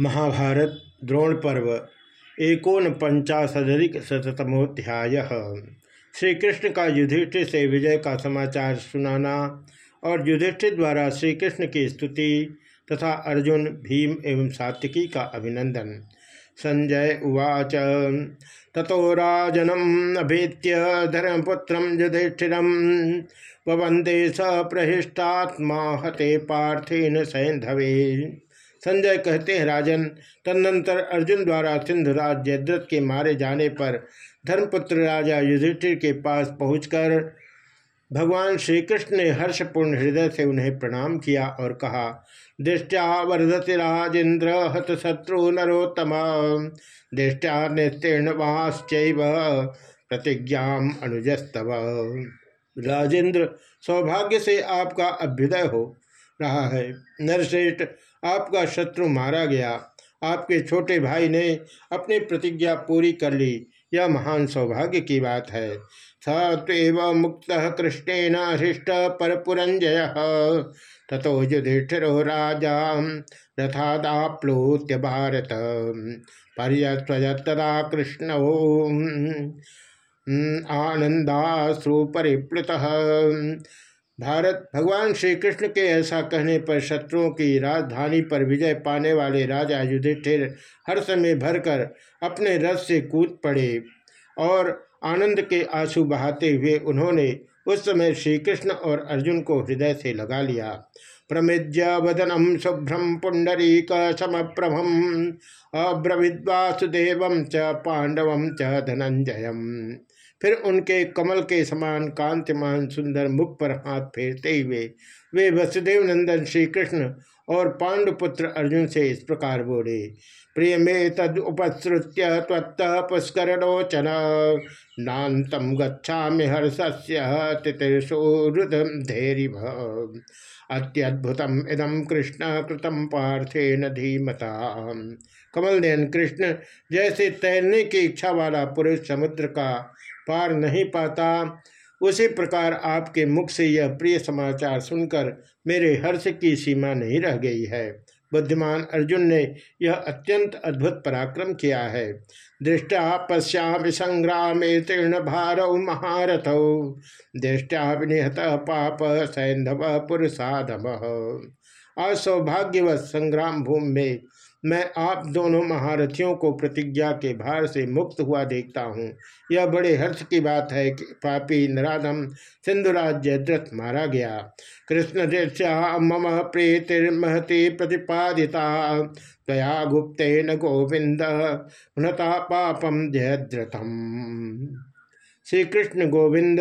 महाभारत द्रोण पर्व एकोन पंचाशदिक शतमोध्याय श्री कृष्ण का युधिष्ठिर से विजय का समाचार सुनाना और युधिष्ठिर द्वारा श्री कृष्ण की स्तुति तथा अर्जुन, भीम एवं सात्विकी का अभिनंदन। संजय उवाच, ततो राजनम अभीत्य धर्मपुत्र युधिष्ठिर वंदे स प्रहिष्टात्मा हते पार्थेन सैंधवे संजय कहते हैं, राजन, तदनंतर अर्जुन द्वारा सिंधुराज जयद्रथ के मारे जाने पर धर्मपुत्र राजा युधिष्ठिर के पास पहुंचकर भगवान श्री कृष्ण ने हर्षपूर्ण हृदय से उन्हें प्रणाम किया और कहा दृष्टिया वर्धति राजेन्द्र हत शत्रु नरोत्तम। दृष्टिया निस्तीर्ण वाश्चैव प्रतिज्ञा अनुजस्तव। राजेंद्र सौभाग्य से आपका अभ्युदय हो रहा है। नरश्रेष्ठ आपका शत्रु मारा गया। आपके छोटे भाई ने अपनी प्रतिज्ञा पूरी कर ली। यह महान सौभाग्य की बात है। सत्व मुक्त कृष्णेन हृष्ट परपुरंजय। तथो युधिष्ठिरो राजा रथादाप्लोत्य भारत। पर्यदा कृष्ण आनंदाश्रु परिप्लुत भारत भगवान श्री कृष्ण के ऐसा कहने पर शत्रुओं की राजधानी पर विजय पाने वाले राजा युधिष्ठिर हर्ष में भरकर अपने रथ से कूद पड़े और आनंद के आँसू बहाते हुए उन्होंने उस समय श्री कृष्ण और अर्जुन को हृदय से लगा लिया। प्रमिज्य वदनम शुभ्रम पुंडरीक समप्रभम अब्रविद्वासुदेव च पांडव च धनंजयम। फिर उनके कमल के समान कांतिमान सुंदर मुख पर हाथ फेरते हुए वे वसुदेव नंदन श्री कृष्ण और पांडुपुत्र अर्जुन से इस प्रकार बोले प्रिय मे तद उपसृत्य त्वत्त पुष्करणोचन नातम गच्छा हर्षस्य तितिर्षोरुदम धैर्य अत्यद्भुतम इदम कृष्ण कृतम पार्थेन धीमता। कमल नयन कृष्ण, जैसे तैरने की इच्छा वाला पुरुष समुद्र का पार नहीं पाता। उसी प्रकार आपके मुख से यह प्रिय समाचार सुनकर मेरे हर्ष की सीमा नहीं रह गई है। बुद्धिमान अर्जुन ने यह अत्यंत अद्भुत पराक्रम किया है। दृष्टा पश्याम संग्राम तीर्ण भारव महारथ। दृष्टा विनिहत पाप सैंधव पुरुषाधम। असौभाग्यवत संग्राम भूमि में मैं आप दोनों महारथियों को प्रतिज्ञा के भार से मुक्त हुआ देखता हूँ। यह बड़े हर्ष की बात है कि पापी नराधम सिंधुराज जयद्रथ मारा गया। कृष्ण मम प्रीतिर्महति प्रतिपादिता। तया गुप्तेन गोविंद घृता पापम जयद्रथम। श्री कृष्ण गोविंद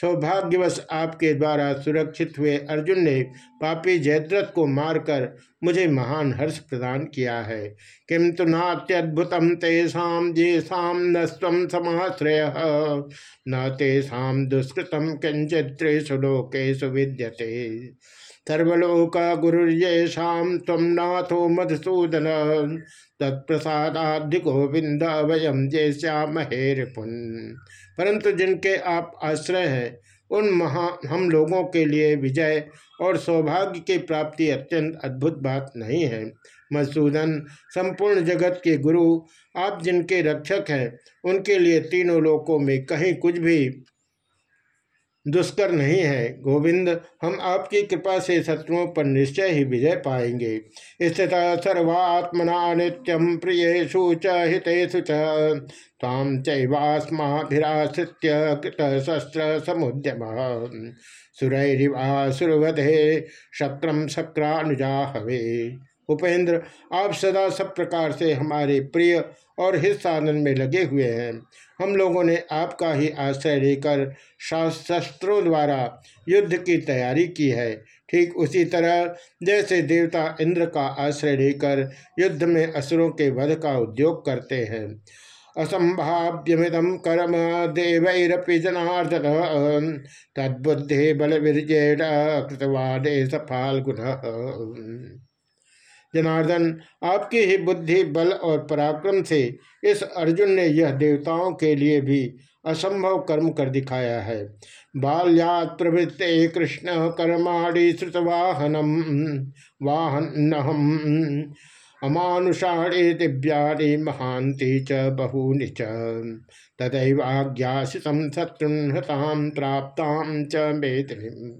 सौभाग्यवश आपके द्वारा सुरक्षित हुए अर्जुन ने पापी जयद्रथ को मारकर मुझे महान हर्ष प्रदान किया है। किंतु नात्यद्भुतम तेषा जेषा न स्व समाश्रय, न तेषा दुष्कृतम किंचित विद्यते। सर्वलोक गुरुर्येषा तम नाथो मधुसूदन तत्प्रसादाधि गोविंद वयम जैश्यामहे पुन परंतु जिनके आप आश्रय हैं, उन महा, हम लोगों के लिए विजय और सौभाग्य की प्राप्ति अत्यंत अद्भुत बात नहीं है। मसूदन संपूर्ण जगत के गुरु, आप जिनके रक्षक हैं, उनके लिए तीनों लोकों में कहीं कुछ भी दुष्कर नहीं है। गोविंद, हम आपकी कृपा से शत्रुओं पर निश्चय ही विजय पाएँगे। स्थित सर्वात्मना नित्यम प्रियु च हितेषु ताम चैवास्माभिराश्रित्य कृत शस्त्र समुद्यम। सुरैरिवा सुरवधे शक्रम शक्रानुजा हवे। उपेंद्र, आप सदा सब प्रकार से हमारे प्रिय और हित साधन में लगे हुए हैं। हम लोगों ने आपका ही आश्रय लेकर शस्त्रों द्वारा युद्ध की तैयारी की है। ठीक उसी तरह जैसे देवता इंद्र का आश्रय लेकर युद्ध में असुरों के वध का उद्योग करते हैं। असंभाव्यमिदम कर्म देवैरपि जनार्दन। तद्बुद्धि बल विजय कृतवादे सफाल गुण जनार्दन, आपकी ही बुद्धि, बल और पराक्रम से इस अर्जुन ने यह देवताओं के लिए भी असंभव कर्म कर दिखाया है। बाल्यात प्रवृत्ते कृष्ण कर्माणी श्रुतवाहनम वाहन अमानुषाणे दिव्यानि महांति च बहूनि च। तदैवाज्ञासितं शत्रुन्हतां प्राप्तां च मेदिनीम्।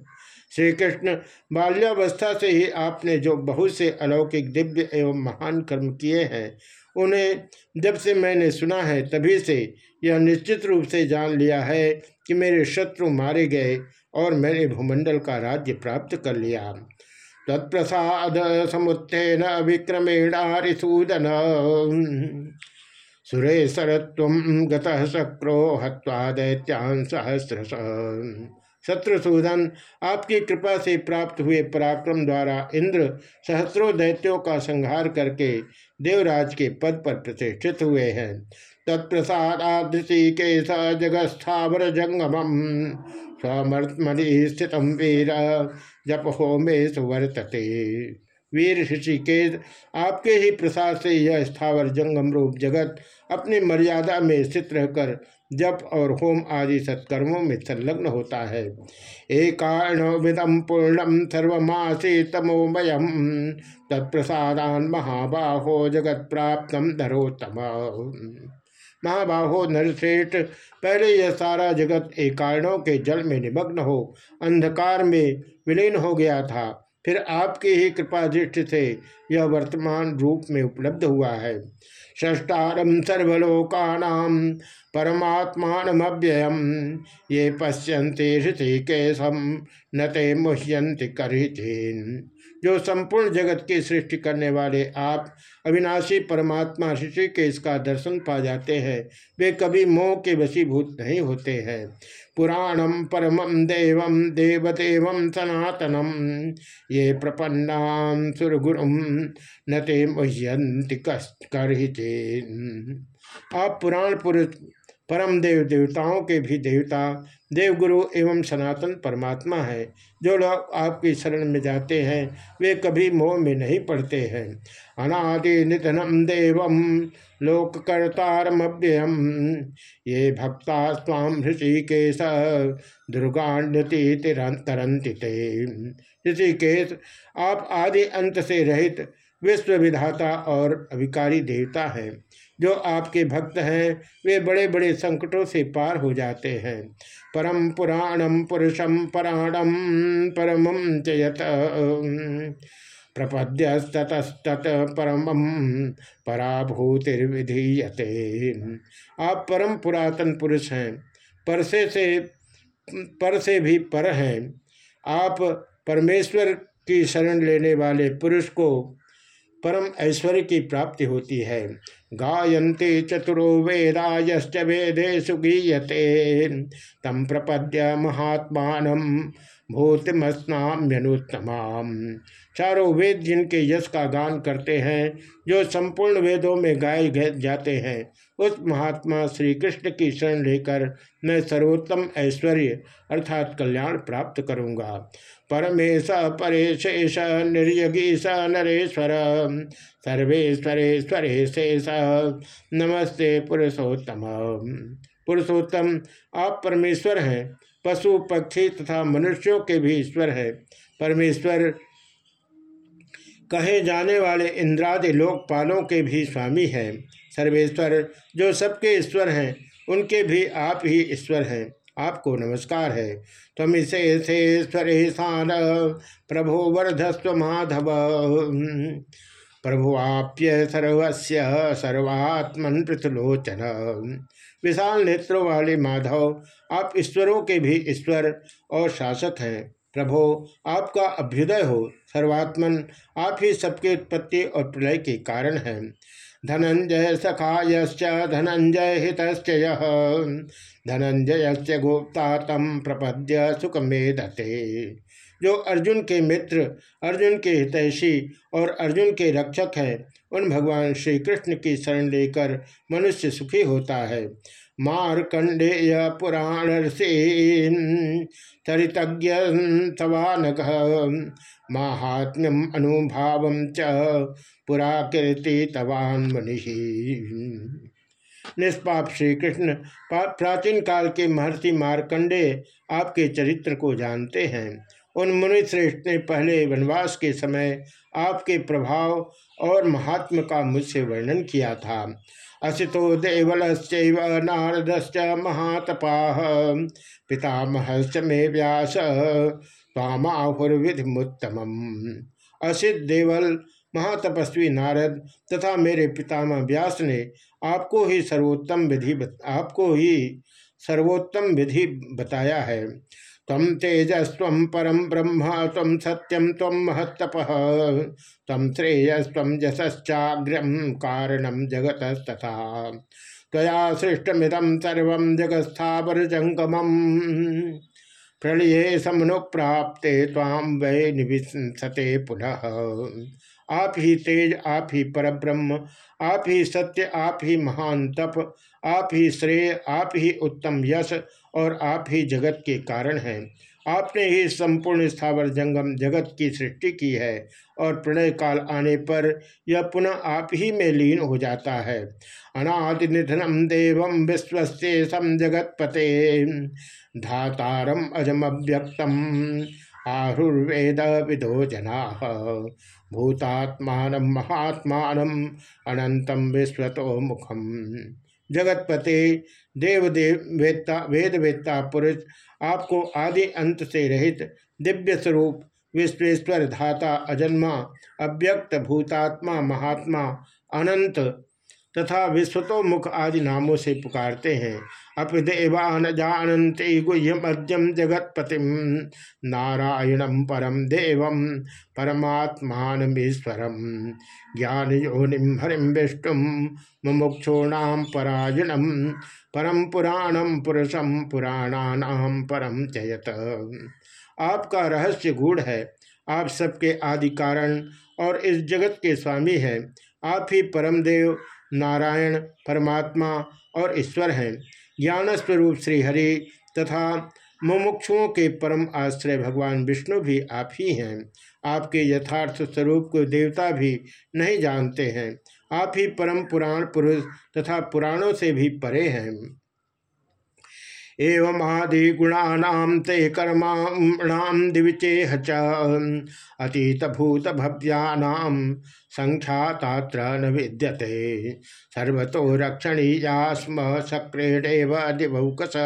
श्री कृष्ण बाल्यावस्था से ही आपने जो बहुत से अलौकिक दिव्य एवं महान कर्म किए हैं, उन्हें जब से मैंने सुना है तभी से यह निश्चित रूप से जान लिया है कि मेरे शत्रु मारे गए और मैंने भूमंडल का राज्य प्राप्त कर लिया। तत्प्रसाद समुत्थेन विक्रमेणारिसूदन गतः शक्रो हवा दैत्यान सहस्र शत्रुसूदन आपकी कृपा से प्राप्त हुए पराक्रम द्वारा इंद्र सहस्रों दैत्यों का संहार करके देवराज के पद पर प्रतिष्ठित हुए हैं। तत्प्रसादादृति के स जगस्थावर जंगम स्वमर्मणि स्थित वीर, जप होमे सुवर्तते वीर ऋषिकेश आपके ही प्रसाद से यह स्थावर जंगम रूप जगत अपनी मर्यादा में स्थित रहकर जप और होम आदि सत्कर्मों में संलग्न होता है। विदम पूर्णम सर्वमासी तमोमयम तत्प्रसादान महाबाहो जगत प्राप्त धरोत्तम। महाबाहो नरश्रेष्ठ पहले यह सारा जगत एक के जल में निमग्न हो, अंधकार में विलीन हो गया था। फिर आपके ही कृपा दृष्टि से यह वर्तमान रूप में उपलब्ध हुआ है। ष्टारम सर्वलोकानाम परमात्मानमव्ययम। ये पश्यन्ति ऋषिकेशम न ते मुह्यंति करिचीन। जो संपूर्ण जगत की सृष्टि करने वाले आप अविनाशी परमात्मा ऋषि के इसका दर्शन पा जाते हैं, वे कभी मोह के वशीभूत नहीं होते हैं। पुराणम परम देवम देवदेव सनातनम ये प्रपन्ना सुरगुर न ते मुह्यंति आप पुराण पुरुष परम देव देवताओं के भी देवता, देवगुरु एवं सनातन परमात्मा है, जो लोग आपकी शरण में जाते हैं, वे कभी मोह में नहीं पड़ते हैं। अनादि निधनम देवम लोककर्तारमव्ययम। ये भक्ता स्वाम ऋषिकेश दुर्गान्यति तरंति ऋषिकेश, आप आदि अंत से रहित विश्व विधाता और अभिकारी देवता हैं। जो आपके भक्त हैं, वे बड़े बड़े संकटों से पार हो जाते हैं। परम पुराणम पुरुषम पराणम परम चयत प्रपद्यस्ततस्तत परम पराभूतिर्विधीयते। आप परम पुरातन पुरुष हैं, परसे से पर से भी पर हैं। आप परमेश्वर की शरण लेने वाले पुरुष को परम ऐश्वर्य की प्राप्ति होती है। गायन्ते चतुरो वेदायश्च वेदे सुगीयते तम प्रपद्य महात्मा भूतमस्नाम्यनुत्तमाम। चारों वेद जिनके यश का गान करते हैं, जो संपूर्ण वेदों में गाए जाते हैं उस महात्मा श्री कृष्ण की शरण लेकर मैं सर्वोत्तम ऐश्वर्य अर्थात कल्याण प्राप्त करूँगा। परमेश परेशेष निर्यगीश, नरेश्वर। सर्वेश्वरेश्वरे शेष नमस्ते पुरुषोत्तम। पुरुषोत्तम, आप परमेश्वर हैं। पशु, पक्षी तथा मनुष्यों के भी ईश्वर है। परमेश्वर, कहे जाने वाले इंद्रादि लोकपालों के भी स्वामी हैं। सर्वेश्वर जो सबके ईश्वर हैं, उनके भी आप ही ईश्वर हैं। आपको नमस्कार है। तम इसे ईश्वरेशान प्रभो वर्धस्व माधव। प्रभुआप्य सर्वस्य सर्वात्मन पृथलोचन। विशाल नेत्रों वाले माधव, आप ईश्वरों के भी ईश्वर और शासक हैं। प्रभो, आपका अभ्युदय हो। सर्वात्मन, आप ही सबके उत्पत्ति और प्रलय के कारण हैं। धनंजय सखाय धनंजय हित धनंजय से गोप्ता तम प्रपद्य सुख मेधते जो अर्जुन के मित्र, अर्जुन के हितैषी और अर्जुन के रक्षक हैं उन भगवान श्री कृष्ण की शरण लेकर मनुष्य सुखी होता है। मारकंडेय पुराण से चरितज्ञ महात्म्यम अनुभाव च पुरा कीर्ति तवान मनीषी निष्पाप श्री कृष्ण प्राचीन काल के महर्षि मारकंडे आपके चरित्र को जानते हैं। उन मुनि श्रेष्ठ ने पहले वनवास के समय आपके प्रभाव और महात्म का मुझसे वर्णन किया था। असितो देवल नारदश्च महातपा, पितामहश्च मे व्यास तामाहुर्विधिमुत्तम असित देवल, महातपस्वी नारद तथा मेरे पितामह व्यास ने आपको ही सर्वोत्तम विधि आपको ही सर्वोत्तम विधि बताया है। तम तेजस्व परम ब्रह्म तम सत्यम तम महत्तप। तम श्रेयस्व यश्चाग्रम कारणम जगत तथा तया सृष्टमिदम सर्व जगत्स्थावर जंगम प्रलये समनुप्राप्ते ताम वै निविशते पुनः। आप ही तेज, आप ही परब्रह्म, आप ही सत्य, आप ही महान तप आप ही श्रेय, आप ही उत्तम यश और आप ही जगत के कारण हैं। आपने ही संपूर्ण स्थावर जंगम जगत की सृष्टि की है और प्रलय काल आने पर यह पुनः आप ही में लीन हो जाता है। अनादि निधनम देवम विश्व सम जगत पते धातारम अजम अव्यक्तम आहुर्वेद विदो जना। भूतात्मान महात्मान अनंतम विश्वतो मुखम। जगतपते देवदेव वेत्ता वेद वेत्ता पुरुष आपको आदि अंत से रहित दिव्य स्वरूप विश्वेश्वर धाता, अजन्मा, अव्यक्त भूतात्मा, महात्मा, अनंत तथा विश्वतोमुख आदि नामों से पुकारते हैं। अपिदेवान जानते गुह्यमद्यम जगतपति। नारायणम परम देव परमात्मानमीश्वरम ज्ञान योनिम हरिम विष्णु मुमुक्षोणाम परायणम परम पुराणम पुरुषम पुराणानाम परम जयत। आपका रहस्य गूढ़ है, आप सबके आदि कारण और इस जगत के स्वामी हैं। आप ही परम देव नारायण, परमात्मा और ईश्वर हैं। ज्ञान स्वरूप श्रीहरि तथा मुमुक्षुओं के परम आश्रय भगवान विष्णु भी आप ही हैं। आपके यथार्थ स्वरूप को देवता भी नहीं जानते हैं। आप ही परम पुराण पुरुष तथा पुराणों से भी परे हैं। एवं आदि गुणानाम ते कर्माणाम दिविचेह च। अतीत भूत भव्यानाम संख्यातात्र न विद्यते। सर्वतो रक्षणीया स्म सक्रेणेव दिवौकस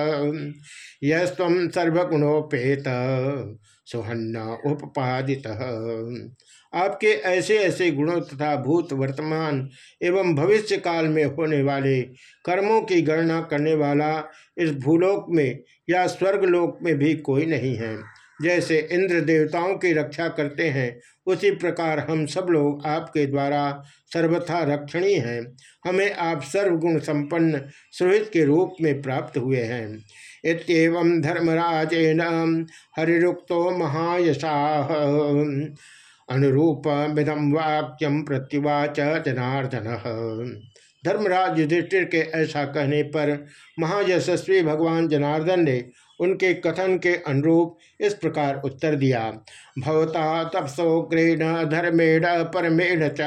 यस्व सर्वगुणोपेत सुहन्न उपपादित आपके ऐसे ऐसे गुणों तथा भूत वर्तमान एवं भविष्य काल में होने वाले कर्मों की गणना करने वाला इस भूलोक में या स्वर्गलोक में भी कोई नहीं है। जैसे इंद्र देवताओं की रक्षा करते हैं, उसी प्रकार हम सब लोग आपके द्वारा सर्वथा रक्षणीय हैं। हमें आप सर्वगुण संपन्न सुहित के रूप में प्राप्त हुए हैं। इतम धर्मराजेन हरिरुक्तो महायशा। अनुरूप मिदम वाक्यम प्रत्युवाच जनार्दन। धर्मराज युधिष्ठिर के ऐसा कहने पर महायशस्वी भगवान जनार्दन ने उनके कथन के अनुरूप इस प्रकार उत्तर दिया, भवता तपसोग्रेण धर्मेण परमेण च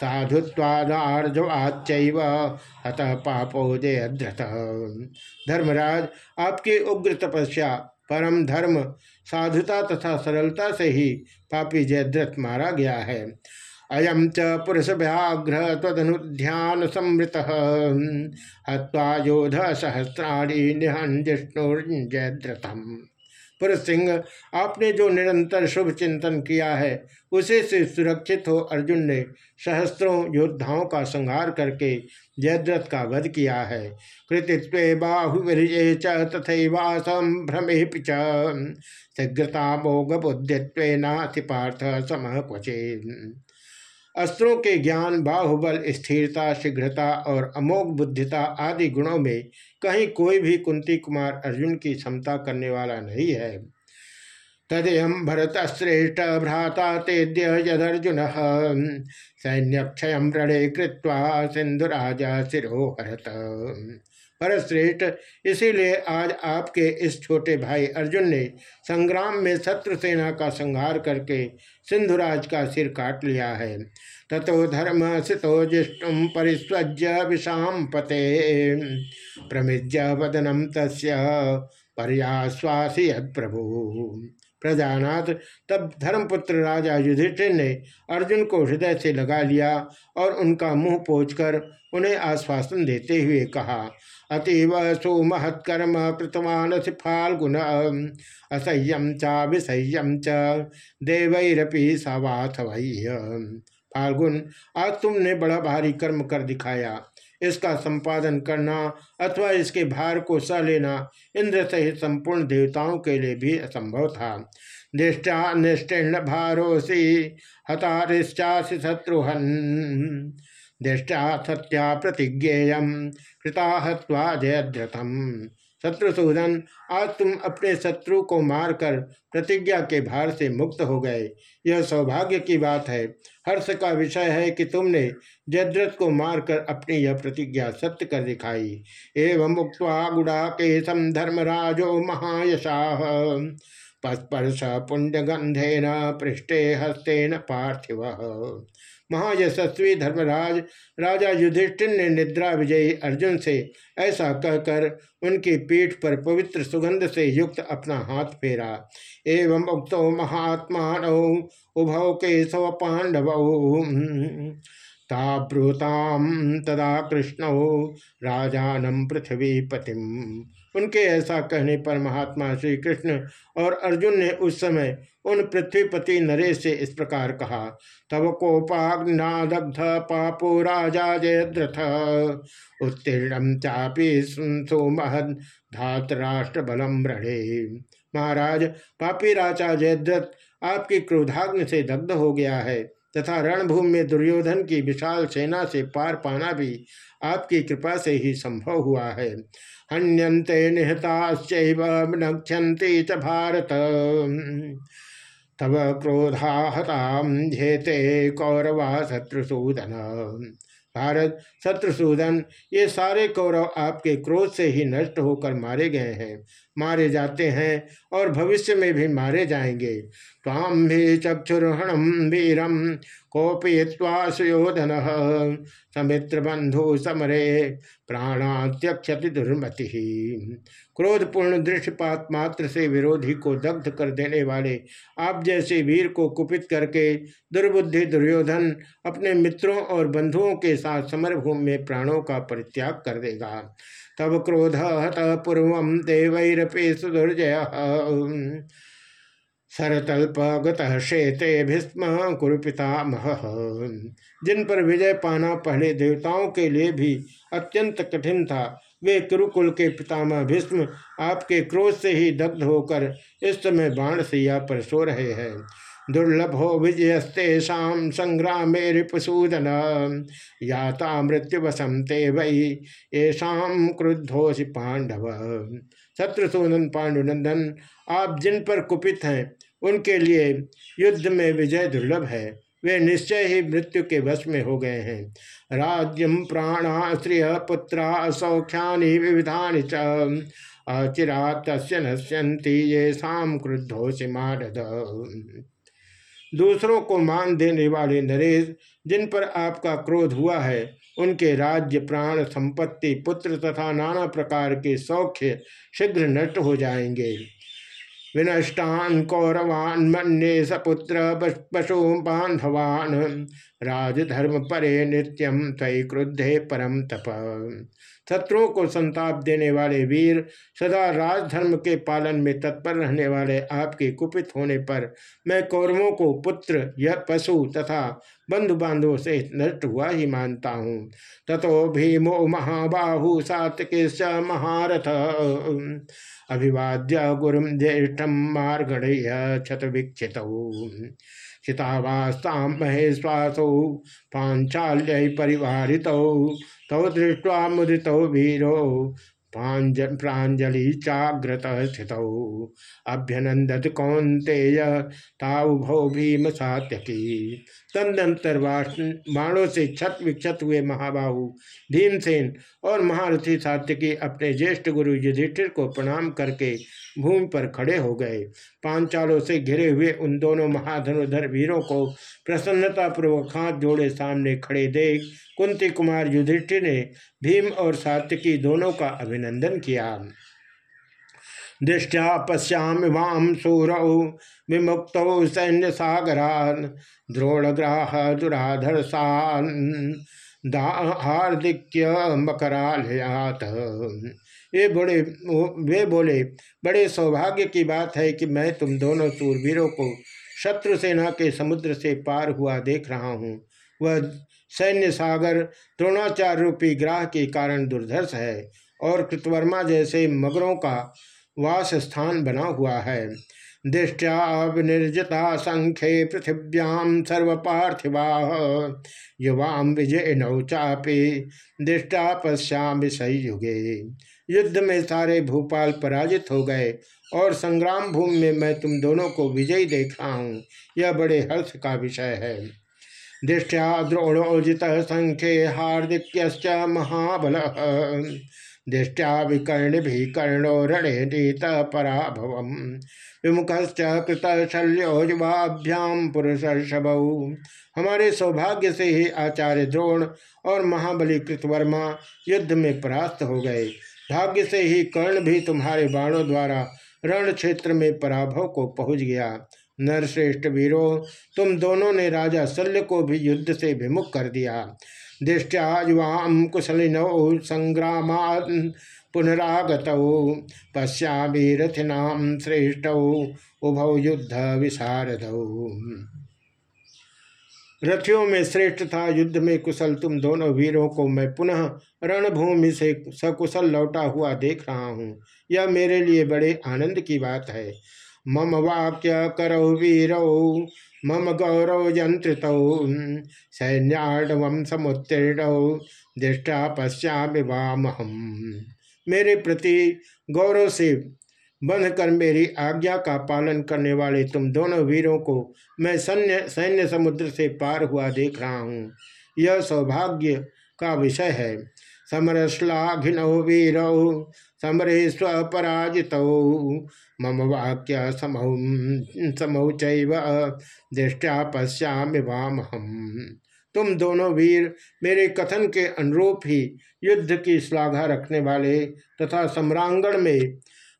साधुत्वादार्जवाच हत पापो जयद्रथ। धर्मराज, आपकी उग्र तपस्या, परम धर्म, साधुता तथा सरलता से ही पापी जयद्रथ मारा गया है। अयम च पुरुष व्याघ्र तदनुध्यान संवृत हवा योध सहस्राणी निहन जिष्णुर्जयद्रथम पुरुष सिंह, आपने जो निरंतर शुभ चिंतन किया है, उसे से सुरक्षित हो अर्जुन ने सहस्त्रों योद्धाओं का संहार करके जयद्रथ का वध किया है। कृतित्व बाहुवीर्य तथैवासम भ्रमे शीघ्रता मोग बुद्धित्व नाथि पार्थ सम क्वचे अस्त्रों के ज्ञान, बाहुबल, स्थिरता, शीघ्रता और अमोघ बुद्धिता आदि गुणों में कहीं कोई भी कुंती कुमार अर्जुन की क्षमता करने वाला नहीं है। तदयम भरत श्रेष्ठ भ्राता तेद्य यदर्जुन, सैन्यक्षय रणे कृत्वा सिंधुराज सिरोहरत। परश्रेष्ठ इसीलिए आज आपके इस छोटे भाई अर्जुन ने संग्राम में शत्रु सेना का संहार करके सिंधुराज का सिर काट लिया है। ततो धर्म सितो जिष्णु परिस्वज्य विषाम पते। प्रमिज्य वदनम तस् पर्याश्वासी प्रभु प्रजानाथ, तब धर्मपुत्र राजा युधिष्ठिर ने अर्जुन को हृदय से लगा लिया और उनका मुँह पोछकर उन्हें आश्वासन देते हुए कहा अतीव सुमहत्कर्म कृतवान फाल्गुन असह्यम चा विसह्यम च, देवैरपि सवाथ फाल्गुन, आज तुमने बड़ा भारी कर्म कर दिखाया। इसका संपादन करना अथवा इसके भार को सह लेना इंद्र सहित संपूर्ण देवताओं के लिए भी असंभव था। दृष्टा निष्ठिण भारोसी, हतारिश्चासी शत्रुहन। दृष्टा सत्या प्रतिज्ञेय कृता हवा जयद्रथम। शत्रुसूदन, आज तुम अपने शत्रु को मारकर प्रतिज्ञा के भार से मुक्त हो गए। यह सौभाग्य की बात है। हर्ष का विषय है कि तुमने जयद्रथ को मारकर अपनी यह प्रतिज्ञा सत्य कर दिखाई। एवं मुक्त गुड़ा केशम धर्मराजो महायशाह पस्पर्श पुण्यगंधेन पृष्ठे हस्तेन पार्थिव। महायशस्वी धर्मराज, राजा युधिष्ठिर ने निद्रा विजयी अर्जुन से ऐसा कहकर उनकी पीठ पर पवित्र सुगंध से युक्त अपना हाथ फेरा। एवं उक्त महात्मा के सव पांडव। ताब्रूताम तदा कृष्ण राजानम पृथ्वीपतिम। उनके ऐसा कहने पर महात्मा श्री कृष्ण और अर्जुन ने उस समय उन पृथ्वीपति नरेश से इस प्रकार कहा तब कोपाग्नादग्ध पापो राजा जयद्रथ। उत्तीर्ण चापी सुमहद धात राष्ट्र बलम रणे। महाराज, पापी राजा जयद्रथ आपकी क्रोधाग्न से दग्ध हो गया है तथा रणभूमि में दुर्योधन की विशाल सेना से पार पाना भी आपकी कृपा से ही संभव हुआ है। हन्यंते नक्षन्ति च भारत। तब क्रोधा हताम झेते कौरवा शत्रुसूदन। भारत, शत्रुसूदन, ये सारे कौरव आपके क्रोध से ही नष्ट होकर मारे गए हैं। मारे जाते हैं और भविष्य में भी मारे जाएँगे। ताम भी चक्षुर्हणम वीरम कोपय्वासुयोधन समित्र बंधु समरे प्राणात्यक्षति दुर्मति। क्रोधपूर्ण दृष्टिपात मात्र से विरोधी को दग्ध कर देने वाले, आप जैसे वीर को कुपित करके दुर्बुद्धि दुर्योधन अपने मित्रों और बंधुओं के साथ समरभूमि में प्राणों का परित्याग कर देगा। तब क्रोध हत पूर्व देवैरपे सुदुर्जय। सरतल्प गेते भीष्म कुरुपितामह। जिन पर विजय पाना पहले देवताओं के लिए भी अत्यंत कठिन था, वे कुरुकुल के पितामह भीष्म आपके क्रोध से ही दग्ध होकर इस समय बाण सैया पर सो रहे हैं। दुर्लभो विजयस्तेषा संग्राम रिपसूदन याता मृत्युवशम ते वही येषा क्रुद्धोषि पांडव शत्रुसूदन पांडुनंदन, आप जिन पर कुपित हैं, उनके लिए युद्ध में विजय दुर्लभ है। वे निश्चय ही मृत्यु के वश में हो गए हैं। राज्यम श्रिय पुत्रा सौख्या विविधा च। अचिरा तस् नश्यंती ये शाम क्रुद्धो मारद दूसरों को मान देने वाले नरेश, जिन पर आपका क्रोध हुआ है, उनके राज्य, प्राण, संपत्ति, पुत्र तथा नाना प्रकार के सौख्य शीघ्र नष्ट हो जाएँगे। विनष्टान कौरवान मन्ये सपुत्र पशु बांधवान राजधर्म परे नित्यम तय क्रुद्धे परम तप। शत्रुओं को संताप देने वाले वीर सदा राजधर्म के पालन में तत्पर रहने वाले आपके कुपित होने पर मैं कौरवों को पुत्र, यह पशु तथा बंधु बांधवों से नष्ट हुआ ही मानता हूँ। तथो भीमो महाबाहु सातके महारथ। अभिवाद्य गुरु ज्येष्ठम मार्गण क्षत विक्षित चितावास्ताम महेश्वासौ पांचाल्य परिवारितौ। तौ दृष्ट्वा मुदितौ वीरो। प्राजलि चाग्रत स्थित अभ्यनंदत कौंतेय भीम सात्यकी तदंतर बाणों से छत विक्षत हुए महाबाहु, भीमसेन और महारथी सात्यकी अपने ज्येष्ठ गुरु युधिष्ठिर को प्रणाम करके भूमि पर खड़े हो गए। पांचालों से घिरे हुए उन दोनों महाधनुधर वीरों को प्रसन्नता पूर्वक हाथ जोड़े सामने खड़े देख कुंती कुमार युधिष्ठिर ने भीम और सात्यकी दोनों का अभिनंदन किया। दृष्टिया पश्यामि वाम सूरौ विमुक्त सैन्य सागरा द्रोणग्राह दुराधरसान हार्दिक्य मकरालयात। ये बड़े वे बोले, बड़े सौभाग्य की बात है कि मैं तुम दोनों सूरवीरों को शत्रु सेना के समुद्र से पार हुआ देख रहा हूँ। वह सैन्य सागर द्रोणाचार्य रूपी ग्राह के कारण दुर्धर्ष है। और कृतवर्मा जैसे मगरों का वास स्थान बना हुआ है। दृष्टिया संख्ये पृथिव्याम सर्व पार्थिवा युवाम विजय नौ चापे दृष्टा पश्याम सही युगे युद्ध में सारे भूपाल पराजित हो गए और संग्राम भूमि में मैं तुम दोनों को विजयी देख रहा हूँ। यह बड़े हर्ष का विषय है। दृष्टिया द्रोणोजित संख्ये हार्दिक्य महाबल। दृष्टिया विकर्ण भी कर्णो रणे नीत पराभव विमुख कृत शल्योजवाभ्याम पुरुष हमारे सौभाग्य से ही आचार्य द्रोण और महाबली कृतवर्मा युद्ध में परास्त हो गए। भाग्य से ही कर्ण भी तुम्हारे बाणों द्वारा रण क्षेत्र में पराभव को पहुँच गया। नरश्रेष्ठ वीरों, तुम दोनों ने राजा शल्य को भी युद्ध से विमुख कर दिया। दृष्टिया युवाम कुशलिनो संग्राम पुनरागत। पश्यामी रथिनाम श्रेष्ठ उभौ युद्ध विशारद रथियों में श्रेष्ठ था युद्ध में कुशल। तुम दोनों वीरों को मैं पुनः रणभूमि से सकुशल लौटा हुआ देख रहा हूँ। यह मेरे लिए बड़े आनंद की बात है। मम वाक्य करो वीरौ। मम गौरव यंत्रित सैन्याडव समुत्तीर्ण, दृष्टा पश्चाम मेरे प्रति गौरव से बंध कर मेरी आज्ञा का पालन करने वाले तुम दोनों वीरों को मैं सैन्य सैन्य समुद्र से पार हुआ देख रहा हूँ। यह सौभाग्य का विषय है। समरश्लाघिनौ वीरौ समरे स्वपराजित मम वाक्य समौ समौ दृष्टा पश्यामि वाम हम तुम दोनों वीर मेरे कथन के अनुरूप ही युद्ध की श्लाघा रखने वाले तथा सम्रांगण में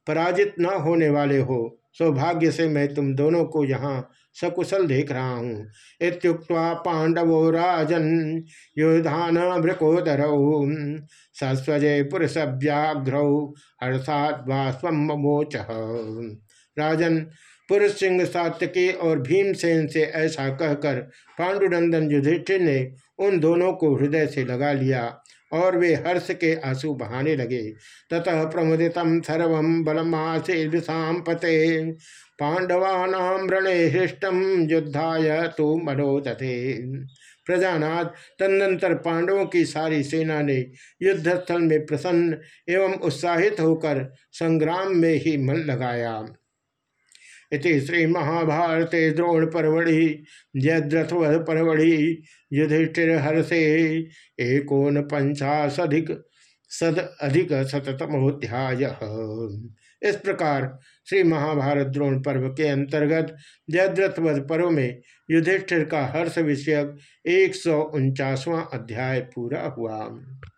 पराजित न होने वाले हो। सौभाग्य से मैं तुम दोनों को यहाँ सकुशल देख रहा हूँ। इतुक्त पांडवो राजन युधान भ्रकोदर सस्वजय पुरुष व्याघ्रौ हर्षाद्वास्वमोच राजन पुरुष सिंह सात्यकी और भीमसेन से ऐसा कहकर पांडुनंदन युधिष्ठिर ने उन दोनों को हृदय से लगा लिया और वे हर्ष के आँसू बहाने लगे। ततः प्रमुदित सर्व बलमासे पते। पांडवानाम रणे हृष्टम युद्धाय तो मनोदथे प्रजानाथ, तदनंतर पांडवों की सारी सेना ने युद्धस्थल में प्रसन्न एवं उत्साहित होकर संग्राम में ही मन लगाया। इति श्री महाभारते द्रोण परवड़ी जयद्रथवध परवड़ी युधिष्ठिर हर्षे एकोन पंचाशधिक सद अधिक शतमोध्याय इस प्रकार श्री महाभारत द्रोण पर्व के अंतर्गत जयद्रथवध पर्व में युधिष्ठिर का हर्ष विषयक एक सौ अध्याय पूरा हुआ।